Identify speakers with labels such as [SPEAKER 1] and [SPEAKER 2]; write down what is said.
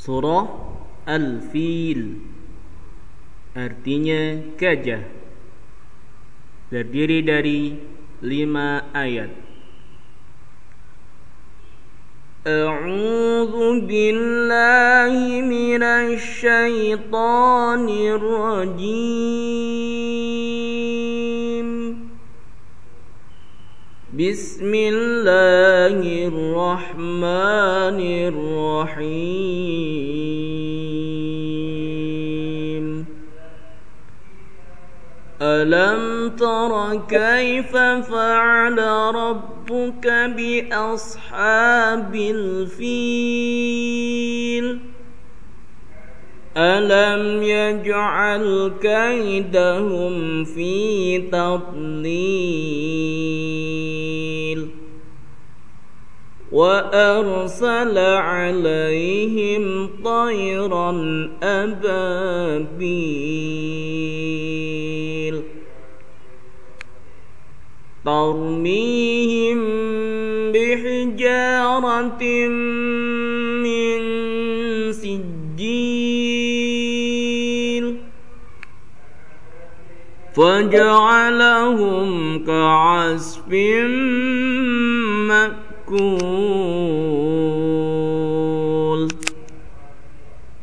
[SPEAKER 1] Surah Al-Fil Artinya gajah Terdiri dari lima ayat
[SPEAKER 2] أعوذ بالله من الشيطان الرجيم بسم الله الرحمن الرحيم. ألم تر كيف فعل ربك بأصحاب الفيل؟ ألم يجعل كيدهم في تضليل؟ وأرسل عليهم طيرا أبابيل. ترميهم بحجارة من سجيل. فجعلهم كعصف مأكول. يَشْكُونَ